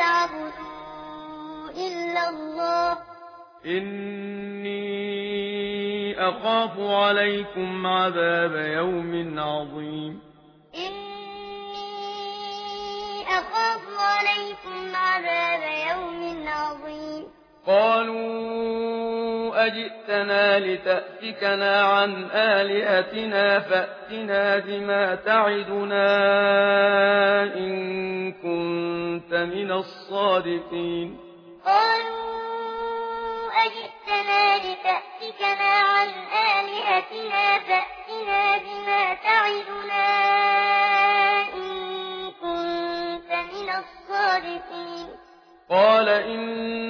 تعبدوا إلا الله. إني أخاف عليكم عذاب يوم عظيم. إني أخاف عليكم أجئتنا لتأتكنا عن آلئتنا فأتنا بما تعدنا إن كنت من الصادقين قالوا أجئتنا لتأتكنا عن آلئتنا فأتنا بما تعدنا إن كنت من الصادقين قال إن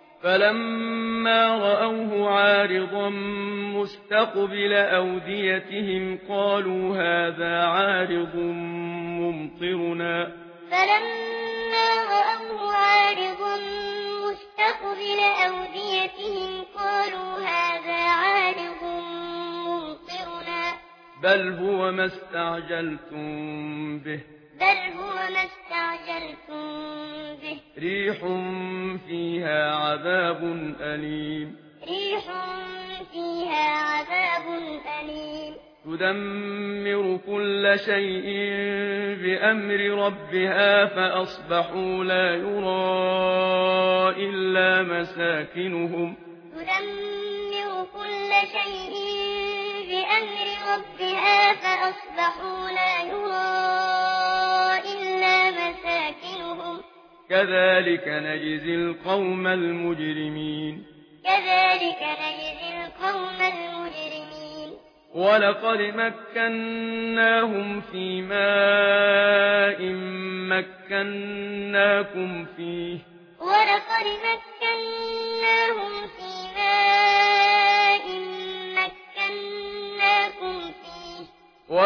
فلما رأوه عارضا مستقبل أوديتهم قالوا هذا عارض ممطرنا. فلما رأوه عارضا مستقبل أوديتهم قالوا هذا عارض ممطرنا. بل هو ما استعجلتم به. بل هو ما استعجلتم به. ريح فيها عذاب أليم. ريح فيها عذاب أليم. تدمر كل شيء بأمر ربها فأصبحوا لا يرى إلا مساكنهم. تدمر كل شيء بأمر ربها فأصبحوا لا كذلك نجزي القوم المجرمين. كذلك نجزي القوم المجرمين. ولقد مكنناهم في ماء مكنناكم فيه. ولقد مكنناهم